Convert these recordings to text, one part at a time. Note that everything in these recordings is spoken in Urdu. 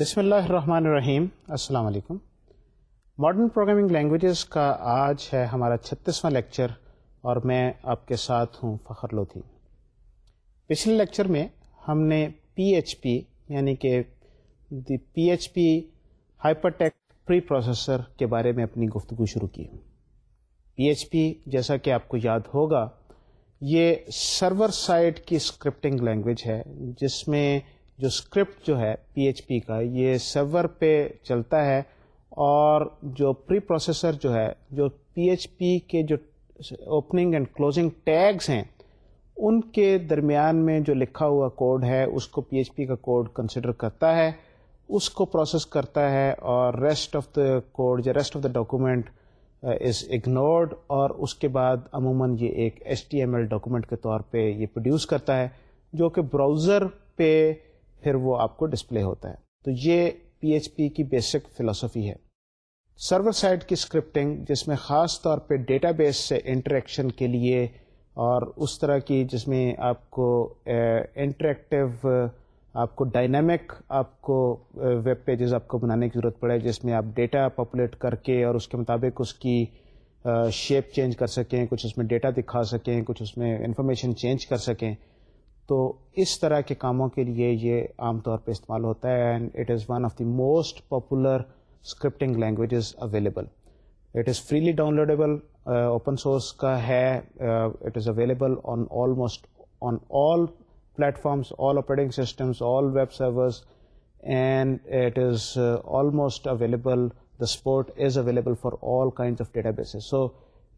بسم اللہ الرحمن الرحیم السلام علیکم ماڈرن پروگرامنگ لینگویجز کا آج ہے ہمارا چھتیسواں لیکچر اور میں آپ کے ساتھ ہوں فخر لوتھی پچھلے لیکچر میں ہم نے پی ایچ پی یعنی کہ the P H P hypertext preprocessor کے بارے میں اپنی گفتگو شروع کی پی ایچ پی جیسا کہ آپ کو یاد ہوگا یہ سرور سائٹ کی اسکرپٹنگ لینگویج ہے جس میں جو اسکرپٹ جو ہے پی ایچ پی کا یہ سرور پہ چلتا ہے اور جو پری پروسیسر جو ہے جو پی ایچ پی کے جو اوپننگ اینڈ کلوزنگ ٹیگس ہیں ان کے درمیان میں جو لکھا ہوا کوڈ ہے اس کو پی ایچ پی کا کوڈ کنسیڈر کرتا ہے اس کو پروسیس کرتا ہے اور ریسٹ آف دا کوڈ یا rest of the document is ignored اور اس کے بعد عموماً یہ ایک H T M L document کے طور پہ یہ پروڈیوس کرتا ہے جو کہ براؤزر پہ پھر وہ آپ کو ڈسپلے ہوتا ہے تو یہ پی ایچ پی کی بیسک فلسفی ہے سرور سائڈ کی اسکرپٹنگ جس میں خاص طور پہ ڈیٹا بیس سے انٹریکشن کے لیے اور اس طرح کی جس میں آپ کو انٹریکٹیو آپ کو ڈائنامک آپ کو ویب پیجز آپ کو بنانے کی ضرورت پڑے جس میں آپ ڈیٹا پاپولیٹ کر کے اور اس کے مطابق اس کی شیپ چینج کر سکیں کچھ اس میں ڈیٹا دکھا سکیں کچھ اس میں انفارمیشن چینج کر سکیں تو اس طرح کے کاموں کے لیے یہ عام طور پہ استعمال ہوتا ہے and it is one of the most popular scripting languages available it is freely downloadable open source کا ہے it is available on on almost all platforms all operating systems all web service and it is almost available the support is available for all kind of databases so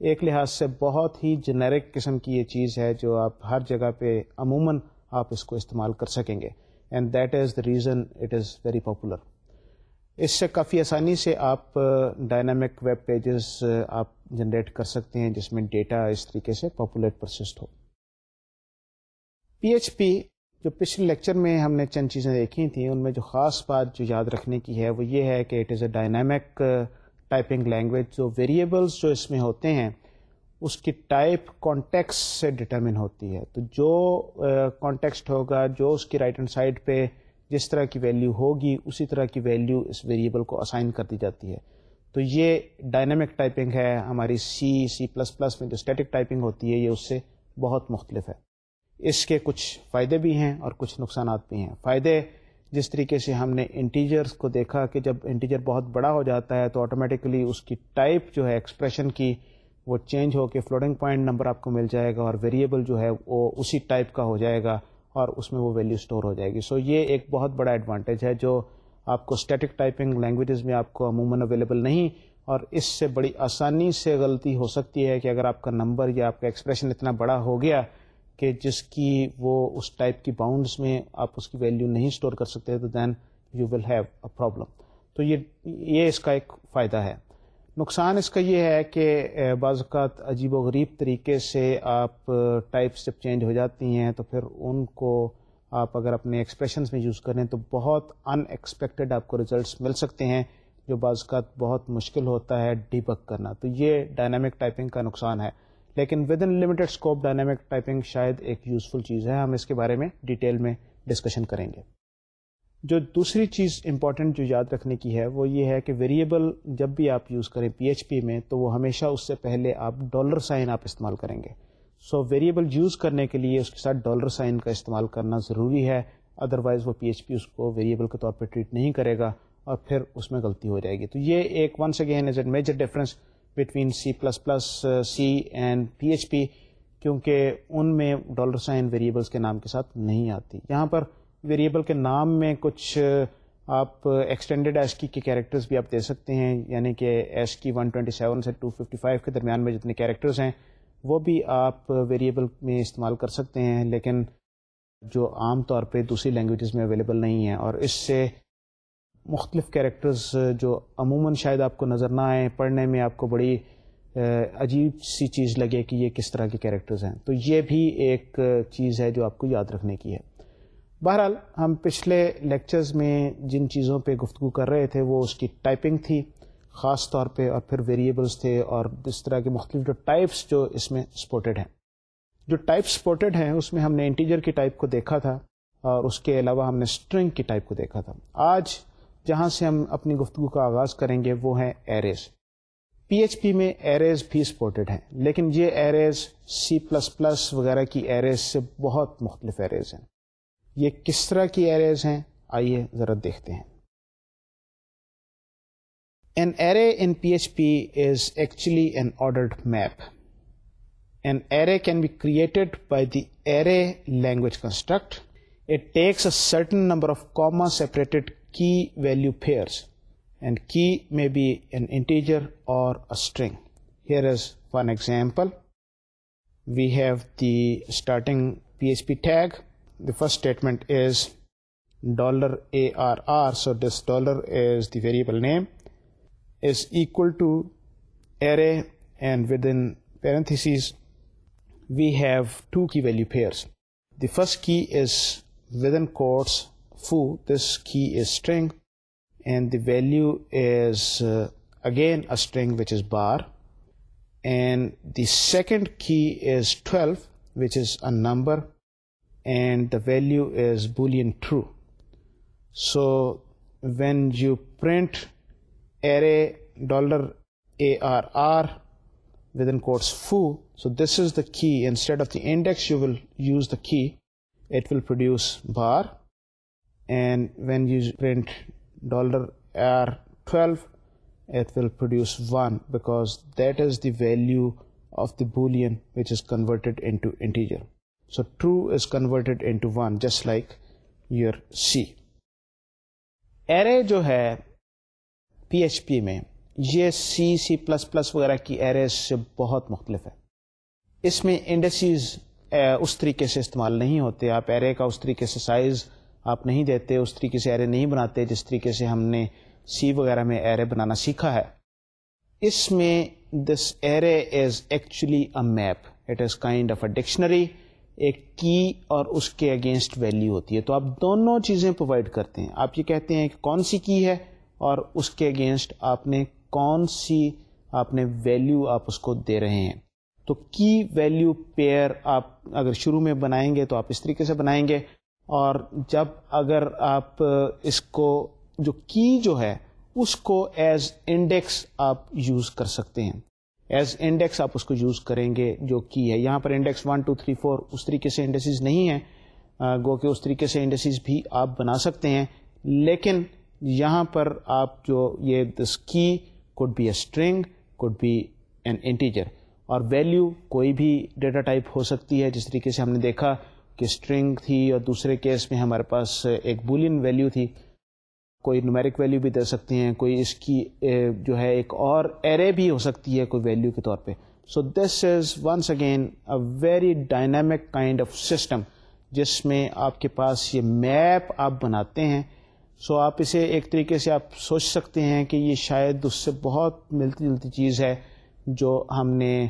ایک لحاظ سے بہت ہی جنیرک قسم کی یہ چیز ہے جو آپ ہر جگہ پہ عموماً آپ اس کو استعمال کر سکیں گے and that is the reason it is very popular اس سے کافی آسانی سے آپ ڈائنامک ویب پیجز آپ جنریٹ کر سکتے ہیں جس میں ڈیٹا اس طریقے سے پاپولیٹ پرسسٹ ہو پی ایچ پی جو پچھلے لیکچر میں ہم نے چند چیزیں دیکھی تھیں ان میں جو خاص بات جو یاد رکھنے کی ہے وہ یہ ہے کہ it is a dynamic typing language جو ویریبلس جو اس میں ہوتے ہیں اس کی ٹائپ کانٹیکس سے ڈٹرمن ہوتی ہے تو جو کانٹیکسٹ ہوگا جو اس کی رائٹ ہینڈ سائڈ پہ جس طرح کی ویلیو ہوگی اسی طرح کی ویلیو اس ویریبل کو اسائن کر دی جاتی ہے تو یہ ڈائنامک ٹائپنگ ہے ہماری سی سی پلس پلس میں جو اسٹیٹک ٹائپنگ ہوتی ہے یہ اس سے بہت مختلف ہے اس کے کچھ فائدے بھی ہیں اور کچھ نقصانات بھی ہیں فائدے جس طریقے سے ہم نے انٹیجرس کو دیکھا کہ جب انٹیجر بہت بڑا ہو جاتا ہے تو آٹومیٹکلی اس کی ٹائپ جو ہے ایکسپریشن کی وہ چینج ہو کے فلوٹنگ پوائنٹ نمبر آپ کو مل جائے گا اور ویریبل جو ہے وہ اسی ٹائپ کا ہو جائے گا اور اس میں وہ ویلیو اسٹور ہو جائے گی سو so یہ ایک بہت بڑا ایڈوانٹیج ہے جو آپ کو اسٹیٹک ٹائپنگ لینگویجز میں آپ کو عموماً اویلیبل نہیں اور اس سے بڑی آسانی سے غلطی ہو سکتی ہے کہ اگر آپ کا نمبر یا آپ کا ایکسپریشن اتنا بڑا ہو گیا کہ جس کی وہ اس ٹائپ کی باؤنڈس میں آپ اس کی ویلیو نہیں اسٹور کر سکتے تو then you will have a problem تو یہ یہ اس کا ایک فائدہ ہے نقصان اس کا یہ ہے کہ بعض اوقات عجیب و غریب طریقے سے آپ ٹائپس جب چینج ہو جاتی ہیں تو پھر ان کو آپ اگر اپنے ایکسپریشنس میں یوز کریں تو بہت ان ایکسپیکٹڈ آپ کو ریزلٹس مل سکتے ہیں جو بعض اوقات بہت مشکل ہوتا ہے ڈیبک کرنا تو یہ ڈائنامک ٹائپنگ کا نقصان ہے لیکن within limited scope dynamic typing شاید ایک یوزفل چیز ہے ہم اس کے بارے میں ڈیٹیل میں ڈسکشن کریں گے جو دوسری چیز امپورٹنٹ جو یاد رکھنے کی ہے وہ یہ ہے کہ ویریبل جب بھی آپ یوز کریں پی ایچ پی میں تو وہ ہمیشہ اس سے پہلے آپ ڈالر سائن آپ استعمال کریں گے سو ویریبل یوز کرنے کے لیے اس کے ساتھ ڈالر سائن کا استعمال کرنا ضروری ہے ادروائز وہ پی ایچ پی اس کو ویریبل کے طور پہ ٹریٹ نہیں کرے گا اور پھر اس میں غلطی ہو جائے گی تو یہ ایک once again is a major difference between C plus plus C and P H P کیونکہ ان میں ڈالر سائن ویریبلس کے نام کے ساتھ نہیں آتی یہاں پر ویریبل کے نام میں کچھ uh, آپ ایکسٹینڈیڈ ایس کی کے کیریکٹرز بھی آپ دے سکتے ہیں یعنی کہ ایس کی ون سیون سے ٹو ففٹی فائیو کے درمیان میں جتنے کیریکٹرس ہیں وہ بھی آپ ویریبل uh, میں استعمال کر سکتے ہیں لیکن جو عام طور پہ دوسری لینگویجز میں اویلیبل نہیں ہیں اور اس سے مختلف کیریکٹرز جو عموماً شاید آپ کو نظر نہ آئیں پڑھنے میں آپ کو بڑی عجیب سی چیز لگے کہ یہ کس طرح کے کیریکٹرز ہیں تو یہ بھی ایک چیز ہے جو آپ کو یاد رکھنے کی ہے بہرحال ہم پچھلے لیکچرز میں جن چیزوں پہ گفتگو کر رہے تھے وہ اس کی ٹائپنگ تھی خاص طور پہ اور پھر ویریبلس تھے اور اس طرح کے مختلف جو ٹائپس جو اس میں سپورٹڈ ہیں جو ٹائپ سپورٹڈ ہیں اس میں ہم نے انٹیجر کی ٹائپ کو دیکھا تھا اور اس کے علاوہ ہم نے اسٹرنگ کی ٹائپ کو دیکھا تھا آج جہاں سے ہم اپنی گفتگو کا آغاز کریں گے وہ ہیں ایریز پی ایچ پی میں ایریز بھی سپورٹڈ ہیں لیکن یہ ایریز سی پلس پلس وغیرہ کی ایریز سے بہت مختلف ایریز ہیں یہ کس طرح کی ایریز ہیں آئیے ذرا دیکھتے ہیں an array in P H P is actually an ordered map an array can be created by the array language construct it takes a certain number of comma separated key value pairs, and key may be an integer or a string. Here is one example. We have the starting PHP tag. The first statement is $arr, so this dollar is the variable name, is equal to array, and within parentheses we have two key value pairs. The first key is within quotes foo. This key is string and the value is uh, again a string which is bar, and the second key is 12, which is a number, and the value is boolean true. So when you print array $arr within quotes foo, so this is the key. Instead of the index you will use the key. It will produce bar, when you dollar which of converted into integer so true is converted into like your C array جو ہے پی ایچ پی میں یہ سی سی پلس پلس وغیرہ کی سے بہت مختلف ہے اس میں انڈسیز اس طریقے سے استعمال نہیں ہوتے آپ ایرے کا اس طریقے سے سائز آپ نہیں دیتے اس طریقے سے ایرے نہیں بناتے جس طریقے سے ہم نے سی وغیرہ میں ایرے بنانا سیکھا ہے اس میں this array is actually a map it is kind of a dictionary ایک کی اور اس کے اگینسٹ ویلیو ہوتی ہے تو آپ دونوں چیزیں پرووائڈ کرتے ہیں آپ یہ کہتے ہیں کہ کون سی کی ہے اور اس کے اگینسٹ آپ نے کون سی آپ نے ویلیو آپ اس کو دے رہے ہیں تو کی ویلیو پیئر آپ اگر شروع میں بنائیں گے تو آپ اس طریقے سے بنائیں گے اور جب اگر آپ اس کو جو کی جو ہے اس کو ایز انڈیکس آپ یوز کر سکتے ہیں ایز انڈیکس آپ اس کو یوز کریں گے جو کی ہے یہاں پر index one two three four اس طریقے سے انڈیسیز نہیں ہیں گو کہ اس طریقے سے انڈیسیز بھی آپ بنا سکتے ہیں لیکن یہاں پر آپ جو یہ this key could be a string could be an integer اور ویلیو کوئی بھی ڈیٹا ٹائپ ہو سکتی ہے جس طریقے سے ہم نے دیکھا اسٹرنگ تھی اور دوسرے کیس میں ہمارے پاس ایک بولین ویلیو تھی کوئی نومیرک ویلیو بھی دے سکتے ہیں کوئی اس کی جو ہے ایک اور ایرے بھی ہو سکتی ہے کوئی ویلیو کے طور پہ so this is once again a very dynamic kind of system جس میں آپ کے پاس یہ میپ آپ بناتے ہیں سو so آپ اسے ایک طریقے سے آپ سوچ سکتے ہیں کہ یہ شاید اس سے بہت ملتی جلتی چیز ہے جو ہم نے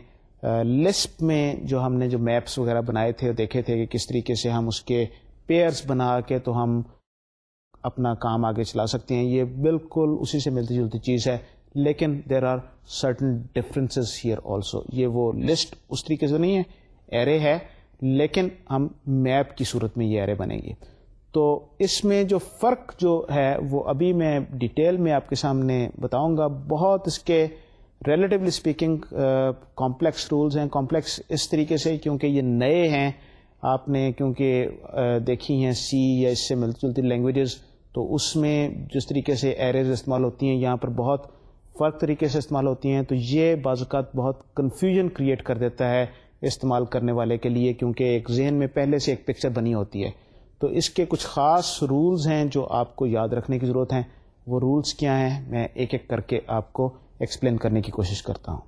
لسپ میں جو ہم نے جو میپس وغیرہ بنائے تھے دیکھے تھے کہ کس طریقے سے ہم اس کے پیئرس بنا کے تو ہم اپنا کام آگے چلا سکتے ہیں یہ بالکل اسی سے ملتی جلتی چیز ہے لیکن there are certain differences here also یہ وہ لسٹ اس طریقے سے نہیں ہے ایرے ہے لیکن ہم میپ کی صورت میں یہ ایرے بنیں گے تو اس میں جو فرق جو ہے وہ ابھی میں ڈیٹیل میں آپ کے سامنے بتاؤں گا بہت اس کے ریلیٹیولی اسپیکنگ کمپلیکس رولز ہیں کمپلیکس اس طریقے سے کیونکہ یہ نئے ہیں آپ نے کیونکہ uh, دیکھی ہیں سی یا اس سے ملتی جلتی لینگویجز تو اس میں جس طریقے سے ایریز استعمال ہوتی ہیں یہاں پر بہت فرق طریقے سے استعمال ہوتی ہیں تو یہ بعض اوقات بہت کنفیوژن کریٹ کر دیتا ہے استعمال کرنے والے کے لیے کیونکہ ایک ذہن میں پہلے سے ایک پکچر بنی ہوتی ہے تو اس کے کچھ خاص رولز ہیں جو آپ کو یاد رکھنے کی ضرورت ہیں وہ رولز کیا ہیں میں ایک ایک کر کے آپ کو ایکسپلین کرنے کی کوشش کرتا ہوں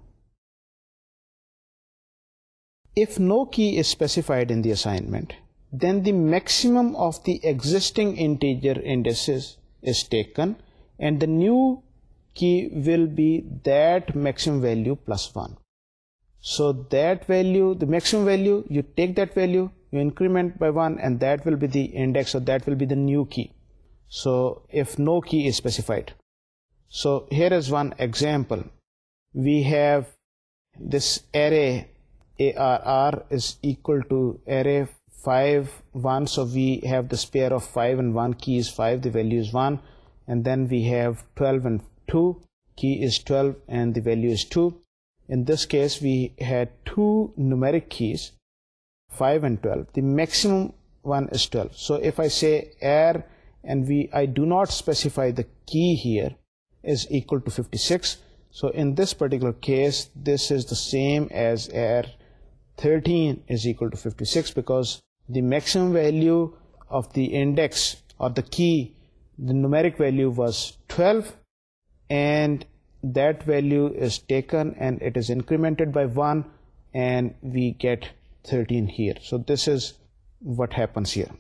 if no key is specified in the assignment then the maximum of the existing integer indices is taken and the new key will be the maximum value plus one so that value the maximum value you take that value you increment by one and that will be the index will be new key so if no key specified So here is one example. We have this array ARR is equal to array 5 1, so we have this pair of 5 and 1, key is 5, the value is 1, and then we have 12 and 2, key is 12 and the value is 2. In this case we had two numeric keys, 5 and 12. The maximum one is 12. So if I say ARR and I do not specify the key here, is equal to 56. So in this particular case, this is the same as air 13 is equal to 56, because the maximum value of the index or the key, the numeric value was 12, and that value is taken and it is incremented by 1 and we get 13 here. So this is what happens here.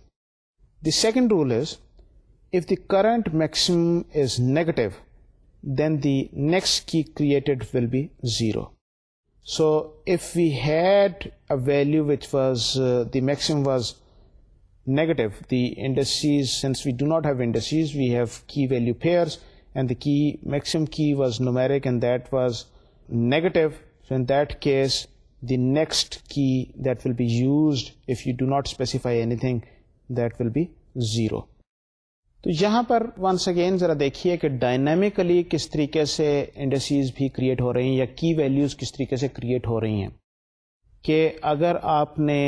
The second rule is, if the current maximum is negative, then the next key created will be 0. So if we had a value which was uh, the maximum was negative, the indices, since we do not have indices, we have key value pairs, and the key maximum key was numeric and that was negative. So in that case, the next key that will be used if you do not specify anything, that will be 0. تو یہاں پر ونس اگین ذرا دیکھیے کہ ڈائنامکلی کس طریقے سے انڈسٹریز بھی کریٹ ہو رہی ہیں یا کی ویلیوز کس طریقے سے کریٹ ہو رہی ہیں کہ اگر آپ نے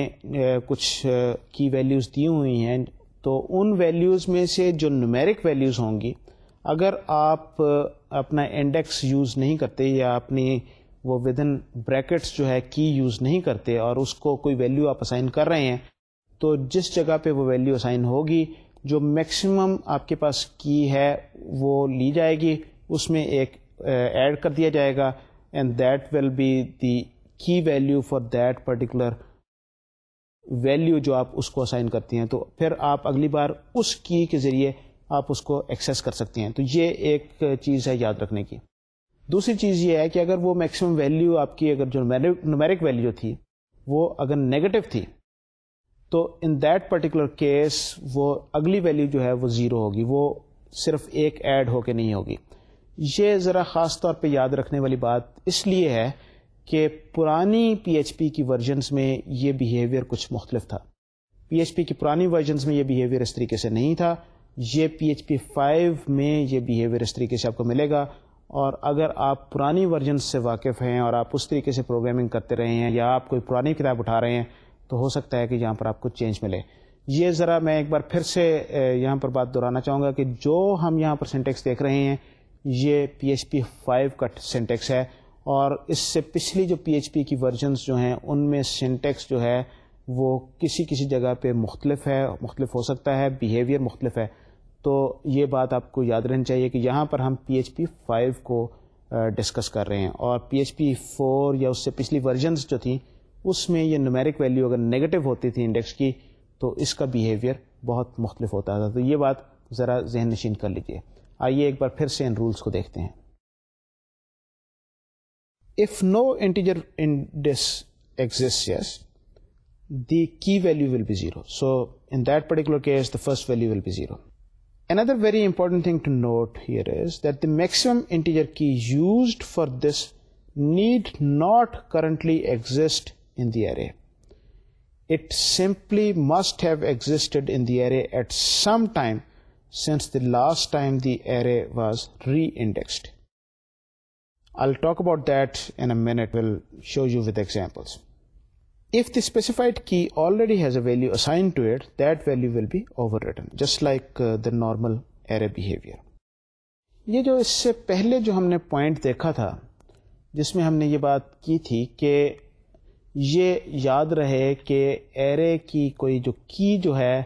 کچھ کی ویلیوز دی ہوئی ہیں تو ان ویلیوز میں سے جو نمیرک ویلیوز ہوں گی اگر آپ اپنا انڈیکس یوز نہیں کرتے یا اپنی وہ ود ان بریکٹس جو ہے کی یوز نہیں کرتے اور اس کو کوئی ویلیو آپ اسائن کر رہے ہیں تو جس جگہ پہ وہ ویلیو اسائن ہوگی جو میکسیمم آپ کے پاس کی ہے وہ لی جائے گی اس میں ایک ایڈ کر دیا جائے گا and that will be the key value for that particular value جو آپ اس کو اسائن کرتی ہیں تو پھر آپ اگلی بار اس کی کے ذریعے آپ اس کو ایکسیس کر سکتے ہیں تو یہ ایک چیز ہے یاد رکھنے کی دوسری چیز یہ ہے کہ اگر وہ میکسیمم ویلیو آپ کی اگر جو نمیرک ویلیو تھی وہ اگر نگیٹو تھی تو ان دیٹ پرٹیکولر کیس وہ اگلی ویلیو جو ہے وہ زیرو ہوگی وہ صرف ایک ایڈ ہو کے نہیں ہوگی یہ ذرا خاص طور پہ یاد رکھنے والی بات اس لیے ہے کہ پرانی پی ایچ پی کی ورژنس میں یہ بیہیویئر کچھ مختلف تھا پی ایچ پی کی پرانی ورژنس میں یہ بیہیویئر اس طریقے سے نہیں تھا یہ پی ایچ پی فائیو میں یہ بیہیویئر اس طریقے سے آپ کو ملے گا اور اگر آپ پرانی ورژنس سے واقف ہیں اور آپ اس طریقے سے پروگرامنگ کرتے رہے ہیں یا آپ کوئی پرانی کتاب اٹھا رہے ہیں تو ہو سکتا ہے کہ یہاں پر آپ کو چینج ملے یہ ذرا میں ایک بار پھر سے یہاں پر بات دہرانا چاہوں گا کہ جو ہم یہاں پر سینٹیکس دیکھ رہے ہیں یہ پی ایچ پی فائیو کا سینٹیکس ہے اور اس سے پچھلی جو پی ایچ پی کی ورژنس جو ہیں ان میں سینٹیکس جو ہے وہ کسی کسی جگہ پہ مختلف ہے مختلف ہو سکتا ہے بیہیویئر مختلف ہے تو یہ بات آپ کو یاد رہنی چاہیے کہ یہاں پر ہم پی ایچ پی فائیو کو ڈسکس کر رہے ہیں اور پی ایچ پی فور یا اس سے پچھلی ورژنس جو تھیں اس میں یہ نمیرک ویلیو اگر نگیٹو ہوتی تھی انڈیکس کی تو اس کا بیہیویئر بہت مختلف ہوتا تھا تو یہ بات ذرا ذہن نشین کر لیجیے آئیے ایک بار پھر سے ان رولس کو دیکھتے ہیں if no integer index exists the key value will be zero so in that particular case the first value will be zero Another very important thing to note here is that the maximum integer key used for this need not currently exist that about will be overwritten, just like uh, the normal array behavior. یہ جو اس سے پہلے جو ہم نے پوائنٹ دیکھا تھا جس میں ہم نے یہ بات کی تھی کہ یہ یاد رہے کہ ایرے کی کوئی جو کی جو ہے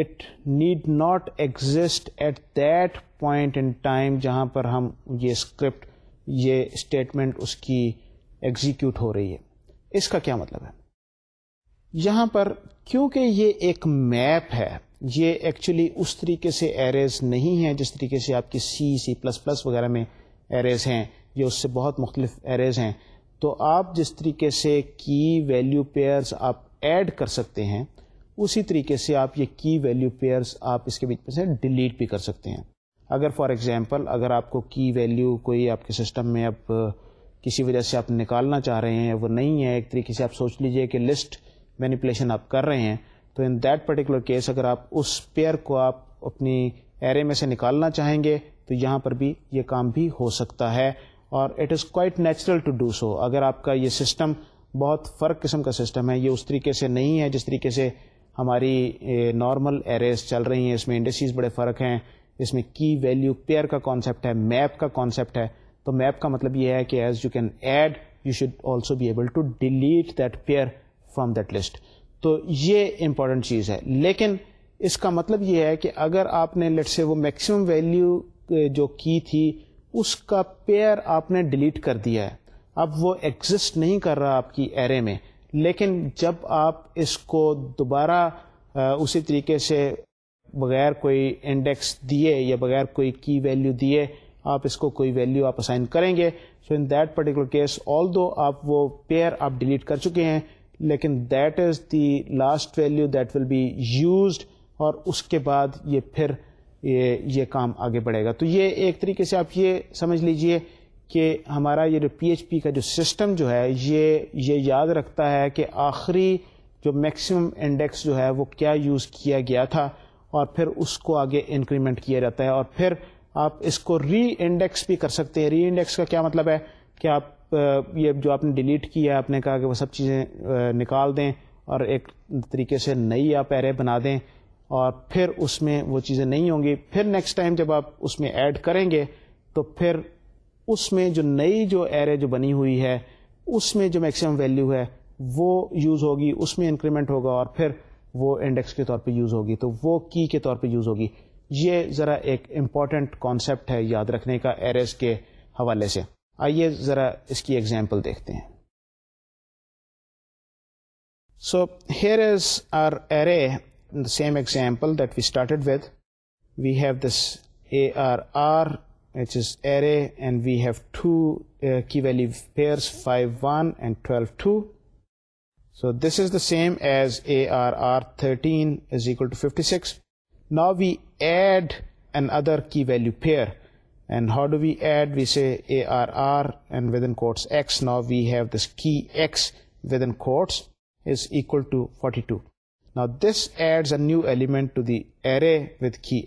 it need not exist at that point in time جہاں پر ہم یہ اسکرپٹ یہ اسٹیٹمنٹ اس کی ایگزیکیوٹ ہو رہی ہے اس کا کیا مطلب ہے یہاں پر کیونکہ یہ ایک میپ ہے یہ ایکچولی اس طریقے سے ایریز نہیں ہیں جس طریقے سے آپ کی سی سی پلس پلس وغیرہ میں ایریز ہیں یہ اس سے بہت مختلف ایریز ہیں تو آپ جس طریقے سے کی ویلیو پیئرس آپ ایڈ کر سکتے ہیں اسی طریقے سے آپ یہ کی ویلیو پیئرس آپ اس کے بیچ میں سے ڈیلیٹ بھی کر سکتے ہیں اگر فار ایگزامپل اگر آپ کو کی ویلیو کوئی آپ کے سسٹم میں اب کسی وجہ سے آپ نکالنا چاہ رہے ہیں وہ نہیں ہے ایک طریقے سے آپ سوچ لیجئے کہ لسٹ مینیپولیشن آپ کر رہے ہیں تو ان دیٹ پرٹیکولر کیس اگر آپ اس پیئر کو آپ اپنی ایرے میں سے نکالنا چاہیں گے تو یہاں پر بھی یہ کام بھی ہو سکتا ہے اور it is quite natural to do so اگر آپ کا یہ سسٹم بہت فرق قسم کا سسٹم ہے یہ اس طریقے سے نہیں ہے جس طریقے سے ہماری نارمل ایریز چل رہی ہیں اس میں انڈسٹریز بڑے فرق ہیں اس میں کی ویلیو پیئر کا کانسیپٹ ہے میپ کا کانسیپٹ ہے تو میپ کا مطلب یہ ہے کہ as you can add you should also be able to delete that pair from that list تو یہ امپورٹنٹ چیز ہے لیکن اس کا مطلب یہ ہے کہ اگر آپ نے لٹ سے وہ میکسیمم ویلیو جو کی تھی اس کا پیئر آپ نے ڈیلیٹ کر دیا ہے اب وہ ایگزسٹ نہیں کر رہا آپ کی ایرے میں لیکن جب آپ اس کو دوبارہ اسی طریقے سے بغیر کوئی انڈیکس دیے یا بغیر کوئی کی ویلیو دیے آپ اس کو کوئی ویلیو آپ اسائن کریں گے so in that particular case although آپ وہ پیئر آپ ڈیلیٹ کر چکے ہیں لیکن that is the last value that will be used اور اس کے بعد یہ پھر یہ یہ کام آگے بڑھے گا تو یہ ایک طریقے سے آپ یہ سمجھ لیجئے کہ ہمارا یہ جو پی ایچ پی کا جو سسٹم جو ہے یہ یہ یاد رکھتا ہے کہ آخری جو میکسیمم انڈیکس جو ہے وہ کیا یوز کیا گیا تھا اور پھر اس کو آگے انکریمنٹ کیا جاتا ہے اور پھر آپ اس کو ری انڈیکس بھی کر سکتے ہیں ری انڈیکس کا کیا مطلب ہے کہ آپ یہ جو آپ نے ڈیلیٹ کیا ہے آپ نے کہا کہ وہ سب چیزیں نکال دیں اور ایک طریقے سے نئی آپ ایرے بنا دیں اور پھر اس میں وہ چیزیں نہیں ہوں گی پھر نیکسٹ ٹائم جب آپ اس میں ایڈ کریں گے تو پھر اس میں جو نئی جو ایرے جو بنی ہوئی ہے اس میں جو میکسیمم ویلیو ہے وہ یوز ہوگی اس میں انکریمنٹ ہوگا اور پھر وہ انڈیکس کے طور پہ یوز ہوگی تو وہ کی کے طور پہ یوز ہوگی یہ ذرا ایک امپورٹنٹ کانسیپٹ ہے یاد رکھنے کا ایرز کے حوالے سے آئیے ذرا اس کی ایگزامپل دیکھتے ہیں so here is our array In the same example that we started with, we have this ARR, which is array, and we have two uh, key value pairs 5, 1 and 12, 2. So this is the same as ARR 13 is equal to 56. Now we add another key value pair, and how do we add? We say ARR and within quotes X. Now we have this key X within quotes is equal to 42. Now this add a new element key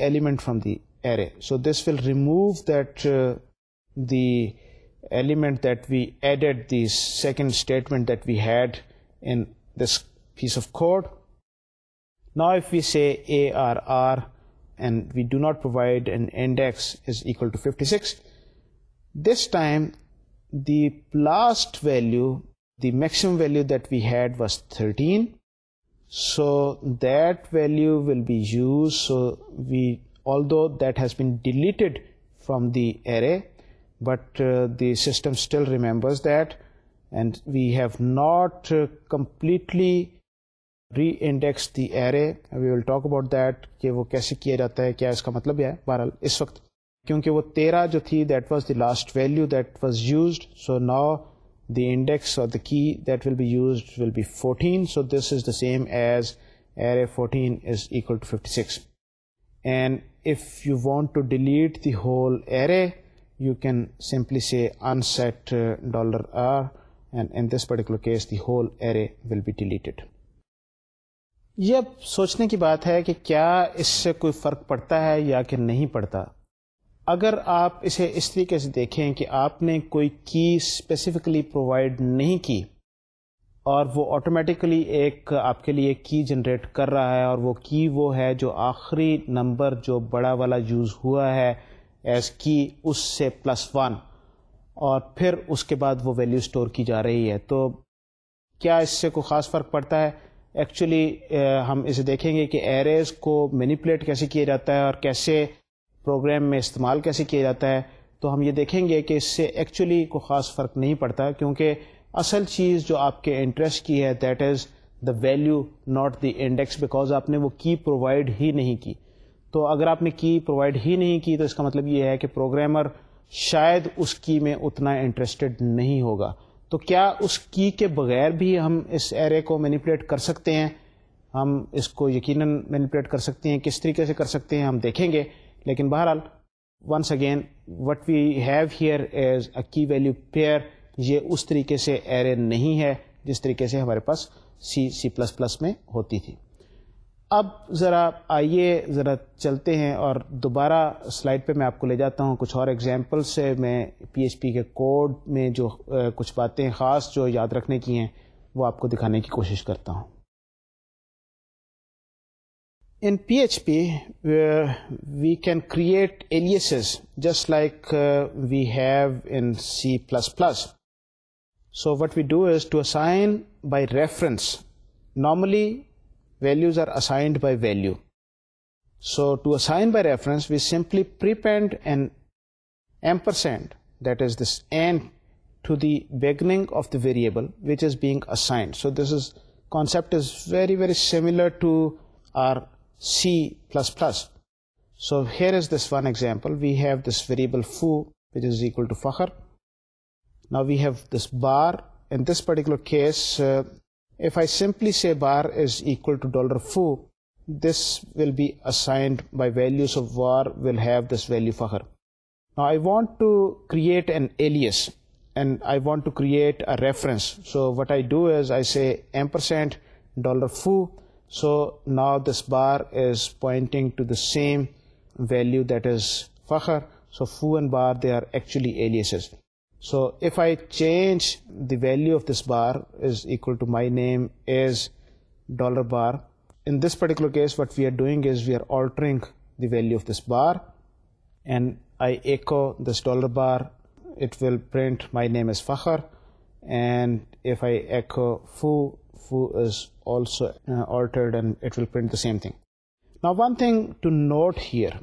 element from the array element this second statement that we'd Anas piece of code نا we see A R R and we do not provide index this time the the value the maximum value that we had so thirteen so that value will be use so we has that has been deleted from the array but the system still remembers that and we have not completely reindex the array we will talk about that کہ وہ کیسے کیا جاتا ہے کیا اس کا مطلب ہے بہرحال اس وقت کیونکہ وہ تیرہ جو تھی that was the last value that was used so نا the index the key that will will be be fourteen so this is the same as fourteen is equal to fifty six and if you want to delete the whole a you can simply see unset dollar R and in this particular case the whole array will be deleted یہ اب سوچنے کی بات ہے کہ کیا اس سے کوئی فرق پڑتا ہے یا کہ نہیں پڑتا اگر آپ اسے اس طریقے سے دیکھیں کہ آپ نے کوئی کی اسپیسیفکلی پرووائڈ نہیں کی اور وہ آٹومیٹکلی ایک آپ کے لیے کی جنریٹ کر رہا ہے اور وہ کی وہ ہے جو آخری نمبر جو بڑا والا یوز ہوا ہے ایز کی اس سے پلس ون اور پھر اس کے بعد وہ ویلیو اسٹور کی جا رہی ہے تو کیا اس سے کوئی خاص فرق پڑتا ہے ایکچولی ہم اسے دیکھیں گے کہ ایریز کو مینیپولیٹ کیسے کیا جاتا ہے اور کیسے پروگرام میں استعمال کیسے کیا جاتا ہے تو ہم یہ دیکھیں گے کہ اس سے ایکچولی کو خاص فرق نہیں پڑتا کیونکہ اصل چیز جو آپ کے انٹرسٹ کی ہے that is the value not the index because آپ نے وہ کی پرووائڈ ہی نہیں کی تو اگر آپ نے کی پرووائڈ ہی نہیں کی تو اس کا مطلب یہ ہے کہ پروگرامر شاید اس کی میں اتنا انٹرسٹڈ نہیں ہوگا تو کیا اس کی کے بغیر بھی ہم اس ایرے کو مینیپولیٹ کر سکتے ہیں ہم اس کو یقیناً مینیپولیٹ کر سکتے ہیں کس طریقے سے کر سکتے ہیں ہم دیکھیں گے لیکن بہرحال once again what we have here is a key value pair یہ اس طریقے سے ایرے نہیں ہے جس طریقے سے ہمارے پاس سی سی پلس پلس میں ہوتی تھی اب ذرا آئیے ذرا چلتے ہیں اور دوبارہ سلائڈ پہ میں آپ کو لے جاتا ہوں کچھ اور ایگزامپل سے میں پی ایچ پی کے کوڈ میں جو کچھ باتیں خاص جو یاد رکھنے کی ہیں وہ آپ کو دکھانے کی کوشش کرتا ہوں In PHP, uh, we can create aliases just like uh, we have in C++. So what we do is to assign by reference. Normally, values are assigned by value. So to assign by reference, we simply prepend an ampersand, that is this and, to the beginning of the variable which is being assigned. So this concept is very, very similar to our C++. So here is this one example. We have this variable foo, which is equal to Fakhr. Now we have this bar. In this particular case, uh, if I simply say bar is equal to $foo, this will be assigned by values of var will have this value Fakhr. Now I want to create an alias and I want to create a reference. So what I do is I say ampersand $foo so now this bar is pointing to the same value that is fakhr. So foo and bar, they are actually aliases. So if I change the value of this bar is equal to my name is dollar bar. In this particular case, what we are doing is we are altering the value of this bar, and I echo this dollar bar, it will print my name is Fakhr, and if I echo foo, foo is also uh, altered and it will print the same thing. Now one thing to note here,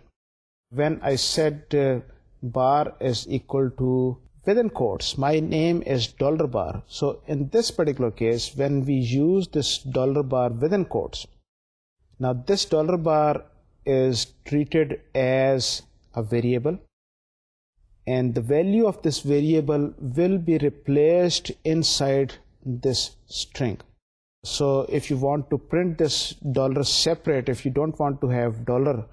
when I said uh, bar is equal to within quotes, my name is dollar bar. So in this particular case, when we use this dollar bar within quotes, now this dollar bar is treated as a variable, and the value of this variable will be replaced inside this string. So if you want to print this dollar separate, if you don't want to have dollar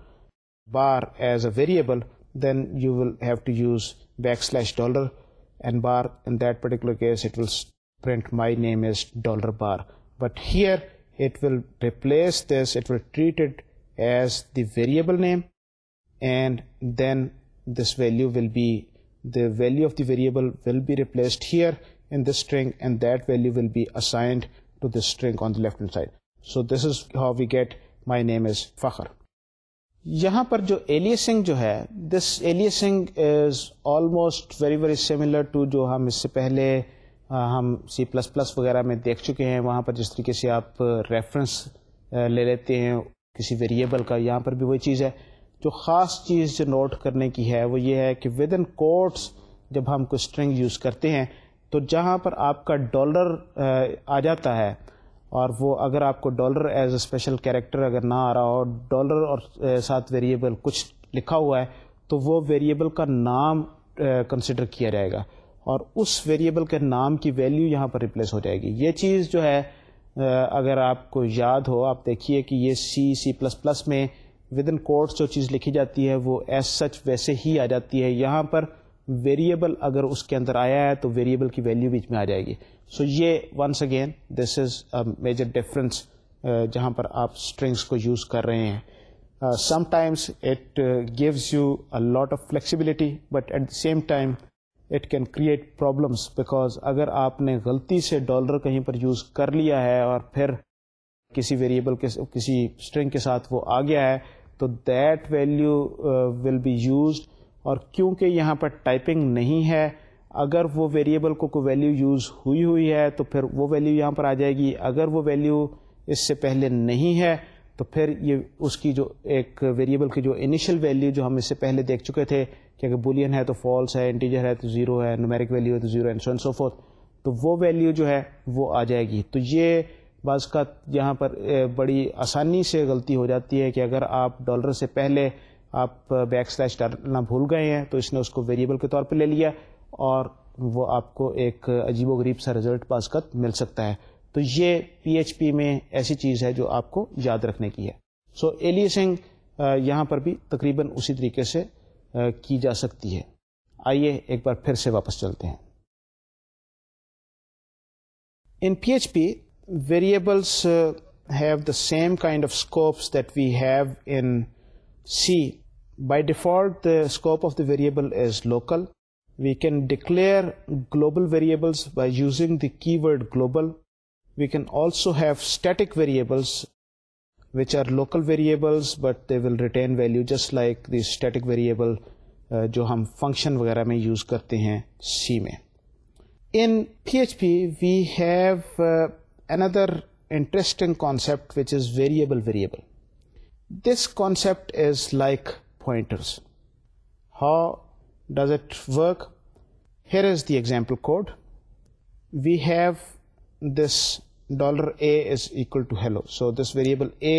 bar as a variable, then you will have to use \$$ and bar. In that particular case, it will print my name as dollar bar. But here it will replace this, it will treat it as the variable name, and then this value will be, the value of the variable will be replaced here in this string, and that value will be assigned to this string on the left hand side. So this is how we get my name is Fakhar. یہاں پر جو ایلیسنگ جو ہے this aliasing is almost very very similar to جو ہم اس سے پہلے ہم سی پلس پلس وغیرہ میں دیکھ چکے ہیں وہاں پر جس طریقے سے آپ ریفرنس لے لیتے ہیں کسی ویریبل کا یہاں پر بھی وہی چیز ہے جو خاص چیز جو نوٹ کرنے کی ہے وہ یہ ہے کہ ود ان کوٹس جب ہم کوئی اسٹرنگ یوز کرتے ہیں تو جہاں پر آپ کا ڈالر آ جاتا ہے اور وہ اگر آپ کو dollar as a special character اگر نہ آ رہا ہو ڈالر اور ساتھ ویریبل کچھ لکھا ہوا ہے تو وہ ویریبل کا نام کنسیڈر کیا جائے گا اور اس ویریبل کے نام کی ویلیو یہاں پر ریپلیس ہو جائے گی یہ چیز جو ہے اگر آپ کو یاد ہو آپ دیکھیے کہ یہ سی سی پلس پلس میں ود ان کوٹس جو چیز لکھی جاتی ہے وہ ایز سچ ویسے ہی آ جاتی ہے یہاں پر ویریبل اگر اس کے اندر آیا ہے تو ویریبل کی ویلیو بیچ میں آ جائے گی سو یہ once again this is major difference جہاں پر آپ اسٹرنگس کو یوز کر رہے ہیں sometimes it gives you a lot of flexibility but at the same time it can create problems because اگر آپ نے غلطی سے ڈالر کہیں پر یوز کر لیا ہے اور پھر کسی ویریبل کے کسی اسٹرنگ کے ساتھ وہ آ گیا ہے تو that value will be used اور کیونکہ یہاں پر ٹائپنگ نہیں ہے اگر وہ ویریبل کو کوئی ویلیو یوز ہوئی ہوئی ہے تو پھر وہ ویلیو یہاں پر آ جائے گی اگر وہ ویلیو اس سے پہلے نہیں ہے تو پھر یہ اس کی جو ایک ویریبل کی جو انیشیل ویلیو جو ہم اس سے پہلے دیکھ چکے تھے کہ اگر بولین ہے تو فالس ہے انٹیجر ہے تو زیرو ہے نومیرک ویلیو ہے تو زیرو اینڈ سو اوفورتھ تو وہ ویلیو جو ہے وہ آ جائے گی تو یہ بعض کا یہاں پر بڑی آسانی سے غلطی ہو جاتی ہے کہ اگر آپ ڈالر سے پہلے آپ بیک سلیش ڈالنا بھول گئے ہیں تو اس نے اس کو ویریبل کے طور پہ لے لیا اور وہ آپ کو ایک عجیب و غریب سا ریزلٹ پاس کر مل سکتا ہے تو یہ پی ایچ پی میں ایسی چیز ہے جو آپ کو یاد رکھنے کی ہے سو ایلیسنگ یہاں پر بھی تقریباً اسی طریقے سے کی جا سکتی ہے آئیے ایک بار پھر سے واپس چلتے ہیں in P H P variables have the same kind of scopes that we have in C by default the scope of the variable is local we can declare global variables by using the keyword global we can also have static variables which are local variables but they will return value just like the static variable جو ہم فنکشن وغیرہ میں یوز کرتے ہیں سی میں in P H P we have another interesting concept which is variable variable this concept is like pointers. How does it work? Here is the example code. We have this $a is equal to hello. So this variable a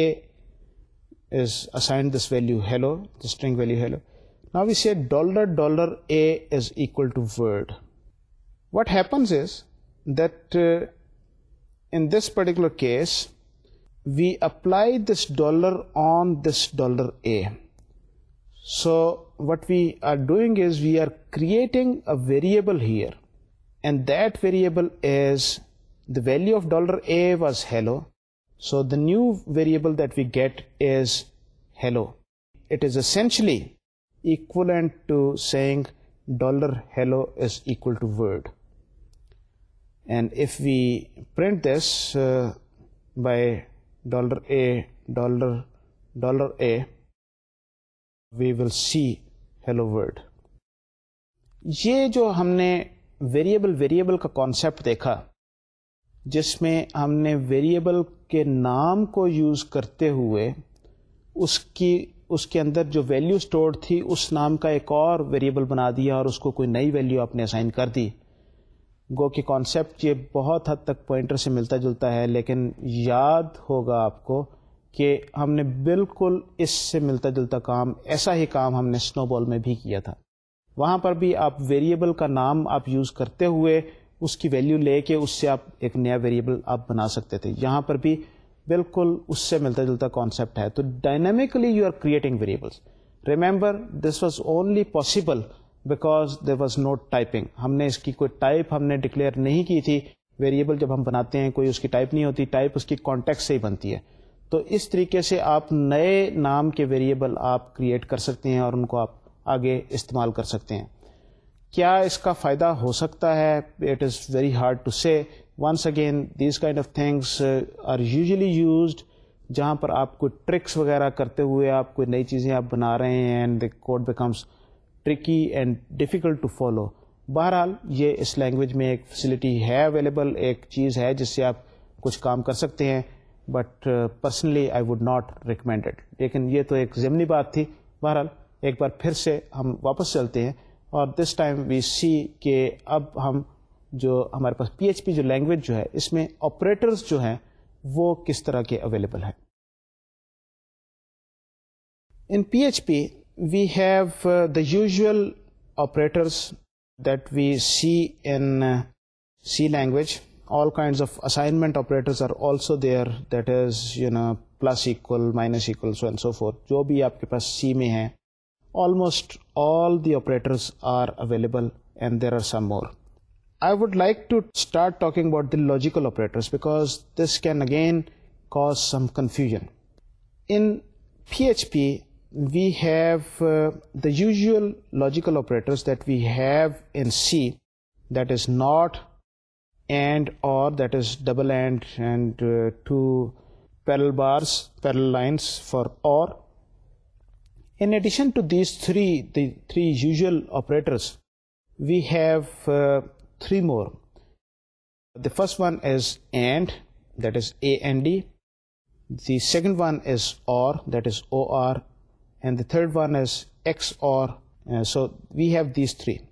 is assigned this value hello, the string value hello. Now we say $a is equal to word. What happens is that uh, in this particular case, we apply this dollar on this $a. So what we are doing is we are creating a variable here, and that variable is the value of $A was hello. So the new variable that we get is hello. It is essentially equivalent to saying $hello is equal to word. And if we print this uh, by $A, $A, we will see hello world یہ جو ہم نے ویریبل ویریبل کا کانسیپٹ دیکھا جس میں ہم نے ویریبل کے نام کو یوز کرتے ہوئے اس کی اس کے اندر جو ویلیو اسٹور تھی اس نام کا ایک اور ویریبل بنا دیا اور اس کو کوئی نئی ویلیو آپ نے اسائن کر دی گو کہ کانسیپٹ یہ بہت حد تک پوائنٹر سے ملتا جلتا ہے لیکن یاد ہوگا آپ کو کہ ہم نے بالکل اس سے ملتا جلتا کام ایسا ہی کام ہم نے سنو بال میں بھی کیا تھا وہاں پر بھی آپ ویریبل کا نام آپ یوز کرتے ہوئے اس کی ویلیو لے کے اس سے آپ ایک نیا ویریبل آپ بنا سکتے تھے یہاں پر بھی بالکل اس سے ملتا جلتا کانسیپٹ ہے تو dynamically you are creating variables remember this was only possible because there was no typing ہم نے اس کی کوئی ٹائپ ہم نے ڈکلیئر نہیں کی تھی ویریبل جب ہم بناتے ہیں کوئی اس کی ٹائپ نہیں ہوتی ٹائپ اس کی کانٹیکٹ سے ہی بنتی ہے تو اس طریقے سے آپ نئے نام کے ویریبل آپ کریٹ کر سکتے ہیں اور ان کو آپ آگے استعمال کر سکتے ہیں کیا اس کا فائدہ ہو سکتا ہے it is very hard to say once again these kind of things are usually used جہاں پر آپ کوئی ٹرکس وغیرہ کرتے ہوئے آپ کوئی نئی چیزیں آپ بنا رہے ہیں and the code becomes tricky and difficult to follow بہرحال یہ اس لینگویج میں ایک فیسلٹی ہے اویلیبل ایک چیز ہے جس سے آپ کچھ کام کر سکتے ہیں but personally I would not recommended لیکن یہ تو ایک ضمنی بات تھی بہرحال ایک بار پھر سے ہم واپس چلتے ہیں اور دس ٹائم وی سی کہ اب ہم جو ہمارے پاس پی ایچ پی جو لینگویج جو ہے اس میں آپریٹرس جو ہیں وہ کس طرح کے اویلیبل ہیں in P H P we have the usual operators that we see in C language all kinds of assignment operator that is you know plus equal minus جو بھی آپ کے پاس سی میں ہے almost all the operators are available and there are some more I would like to start talking about دیجیے this can again cause some confusion P H P we have the usual logical operator that we have in C that is not and or, that is double and uh, two parallel bars, parallel lines for or. In addition to these three, the three usual operators, we have uh, three more. The first one is AND, that is AND. The second one is OR, that is OR, and the third one is XOR. Uh, so we have these three.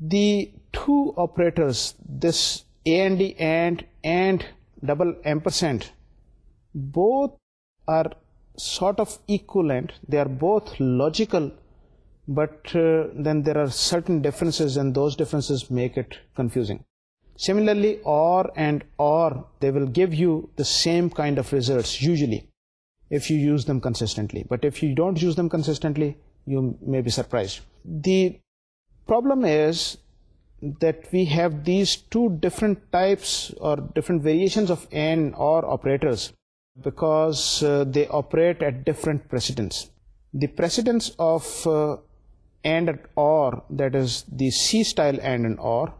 The two operators, this AND and double ampersand, both are sort of equivalent. They are both logical, but uh, then there are certain differences, and those differences make it confusing. Similarly, OR and OR, they will give you the same kind of results usually if you use them consistently. But if you don't use them consistently, you may be surprised. The problem is that we have these two different types or different variations of AND OR operators because uh, they operate at different precedents. The precedence of uh, AND and OR, that is the C style AND and OR,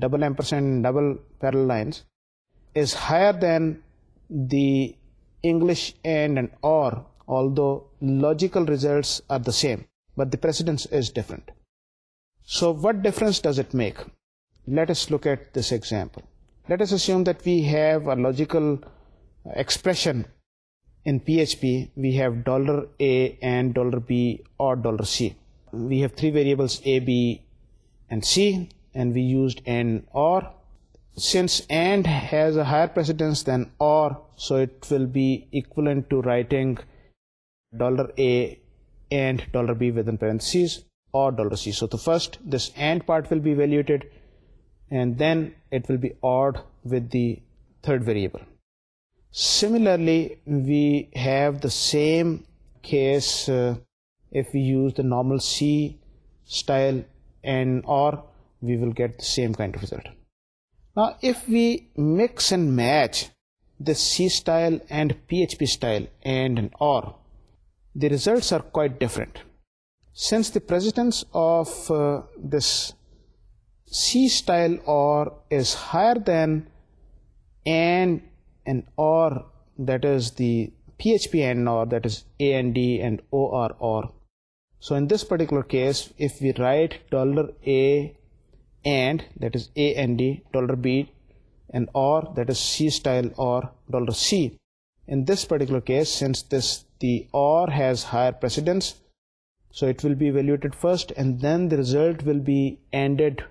double ampersand, double parallel lines, is higher than the English AND and OR, although logical results are the same, but the precedence is different. So what difference does it make? Let us look at this example. Let us assume that we have a logical expression in PHP. We have $a and $b or $c. We have three variables a, b and c, and we used and or. Since and has a higher precedence than or, so it will be equivalent to writing $a and $b within parentheses or $C. So the first this and part will be evaluated, and then it will be ORed with the third variable. Similarly, we have the same case uh, if we use the normal C style and OR, we will get the same kind of result. Now if we mix and match the C style and PHP style and an OR, the results are quite different. Since the presence of uh, this C style OR is higher than AND and OR, that is the PHP AND OR, that is AND and OR OR. So in this particular case, if we write $A AND, that is AND, $B and OR, that is C style OR, $C. In this particular case, since the OR has higher precedence, so it will be evaluated first, and then the result will be added